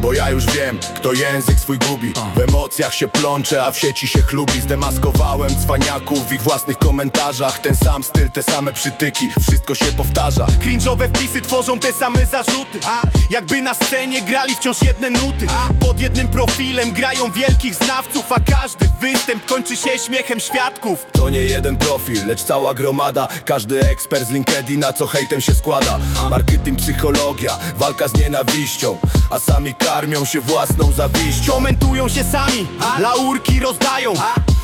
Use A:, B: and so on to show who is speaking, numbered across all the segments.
A: Bo ja już wiem, kto język swój gubi. W emocjach się plącze, a w sieci się chlubi. Zdemaskowałem cwaniaków w ich własnych komentarzach. Ten sam styl, te same przytyki, wszystko się powtarza.
B: Cringe'owe wpisy tworzą te same zarzuty. A, Jakby na scenie grali wciąż jedne nuty. A, Pod jednym profilem grają wielkich znawców A każdy występ kończy się śmiechem świadków.
A: To nie jeden profil, lecz cała gromada. Każdy ekspert z LinkedIna, co hejtem się składa. Marketing, psychologia, walka z nienawiścią. A sami karmią się własną zawiścią.
B: Komentują się sami, laurki rozdają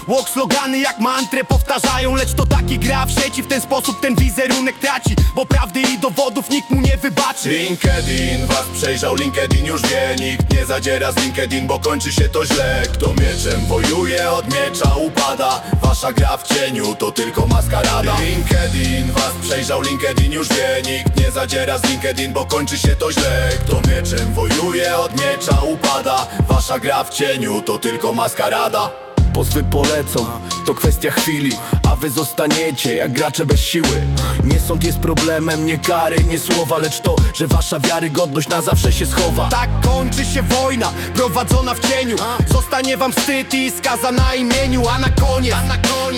B: Łok slogany jak mantrę powtarzają Lecz to taki gra w sieci, w ten sposób ten wizerunek traci Bo prawdy i dowodów nikt mu nie wybaczy.
A: LinkedIn was przejrzał, LinkedIn już wie Nikt nie zadziera z LinkedIn, bo kończy się to źle. Kto mieczem wojuje, od miecza upada. Wasza gra w cieniu to tylko maskarada. LinkedIn was przejrzał, LinkedIn już wie Nikt nie zadziera z LinkedIn, bo kończy się to źle. Kto mieczem wojuje, od miecza upada. Wasza gra w cieniu to tylko maskarada Pozwy polecą, to kwestia chwili A wy zostaniecie jak gracze bez siły. Nie sąd jest problemem, nie kary, nie słowa Lecz to, że wasza wiarygodność na zawsze się schowa.
B: Tak kończy się wojna, prowadzona w cieniu. Zostanie wam wstyd i skaza na imieniu A na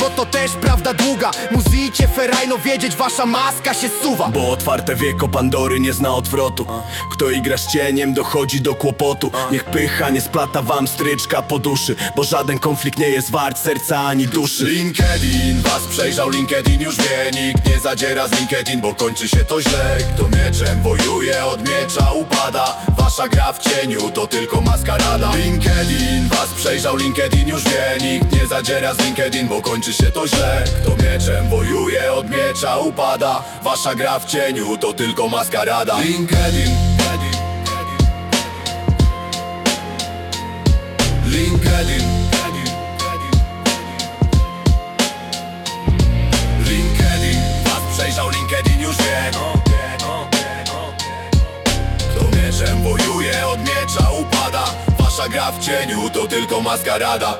B: bo to też prawda długa. Muzycie ferajno wiedzieć, wasza maska się suwa.
A: Bo otwarte wieko Pandory nie zna odwrotu. Kto igra z cieniem dochodzi do kłopotu. Niech pycha nie splata wam stryczka po duszy Bo żaden konflikt nie jest wart serca ani duszy. LinkedIn was przejrzał, LinkedIn już wie. Nikt nie zadziera z LinkedIn, bo kończy się to źle. Kto mieczem wojuje, od miecza upada Wasza gra w cieniu to tylko maskarada. LinkedIn was przejrzał, LinkedIn już wie. Nikt nie zadziera z LinkedIn, bo kończy się to źle. Kto mieczem wojuje, od miecza upada. Wasza gra w cieniu to tylko maskarada. LinkedIn. LinkedIn. LinkedIn Kto mieczem wojuje, od miecza upada. Wasza gra w cieniu to tylko maskarada